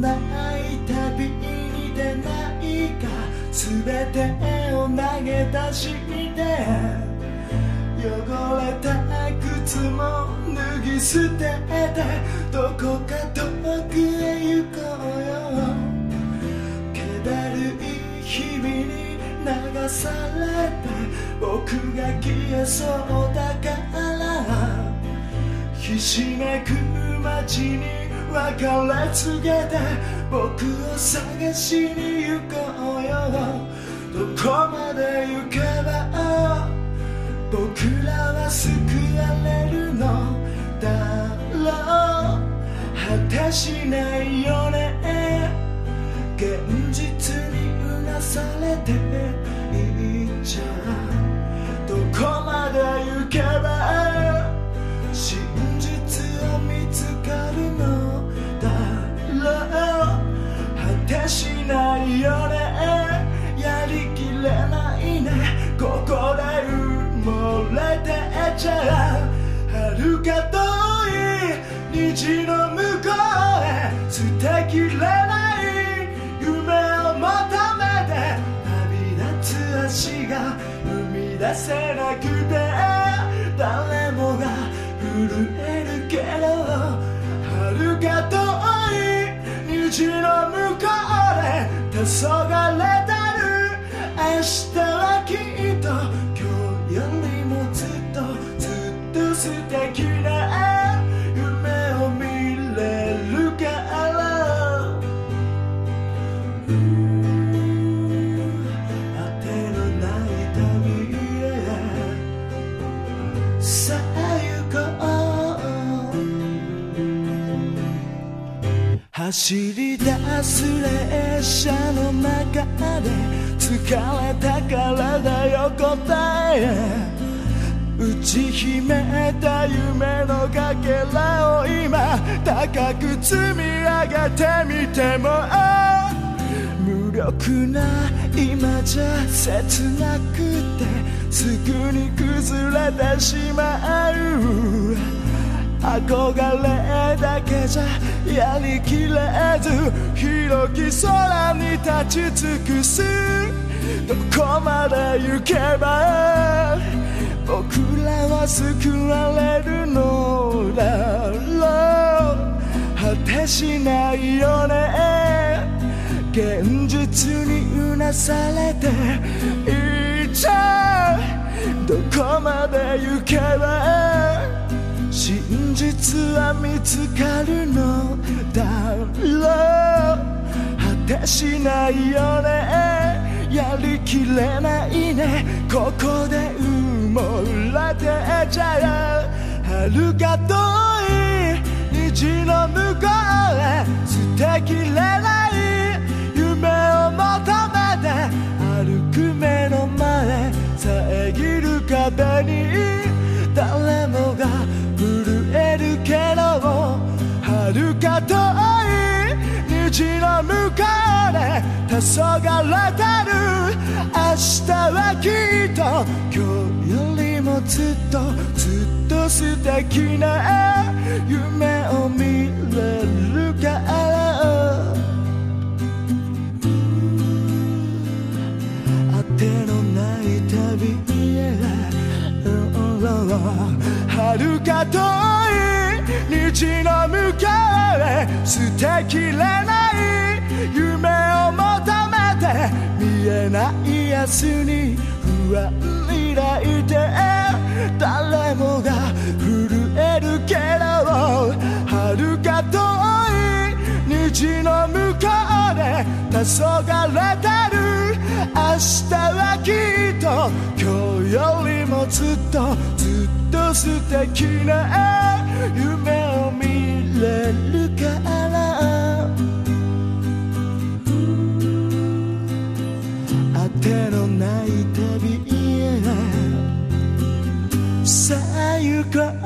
ない旅に出ないか全てを投げ出して汚れた靴も脱ぎ捨ててどこか遠くへ行こうよ。気だるい日々に流されて僕が消えそうだから。ひしめく街に別れ告げて僕を探しに行こうよ。どこまで行けば僕らは救われるの。だろう。果てしないよね。現実にうなされて。ここで埋もれてちゃ遥か遠い虹の向こうへ捨てきれない夢を求めて旅立つ足が生み出せなくて。誰もが震える。けど遥か遠い。虹の向こうで黄昏れてる明日はきっと今日よりもずっとずっと素敵な夢を見れるから。果てのない旅へ。さあ行こう。走り出す列車の中で疲れた体横たえ打ち秘めた夢のかけらを今高く積み上げてみても。無力な今じゃ切なくてすぐに崩れてしまう。憧れだけじゃやりきれず。広き空に立ち尽くす。どこまで行けば僕らは救われるのだろう。果てしないよね。現実にうなされていっちゃう。どこまで行けば真実は見つかるのだろう。果てしないよね。やりきれないね。ここで埋もれてちゃう。遥か遠い虹の向こうへ。捨てきれない夢を求めて歩く目の前。遮る壁に。誰もが震えるけど。遥か遠い虹の向こうで黄昏れてる明日はきっと今日よりもずっとずっと素敵な夢を見れるからあてのない旅へ。遥か遠い虹の向こうへ。捨てきれない夢見えない明日に不安抱いて誰もが震えるけど遥か遠い虹の向こうで黄昏れてる。明日はきっと今日よりもずっとずっと素敵な夢を見れるから。てのない旅へさあ行こう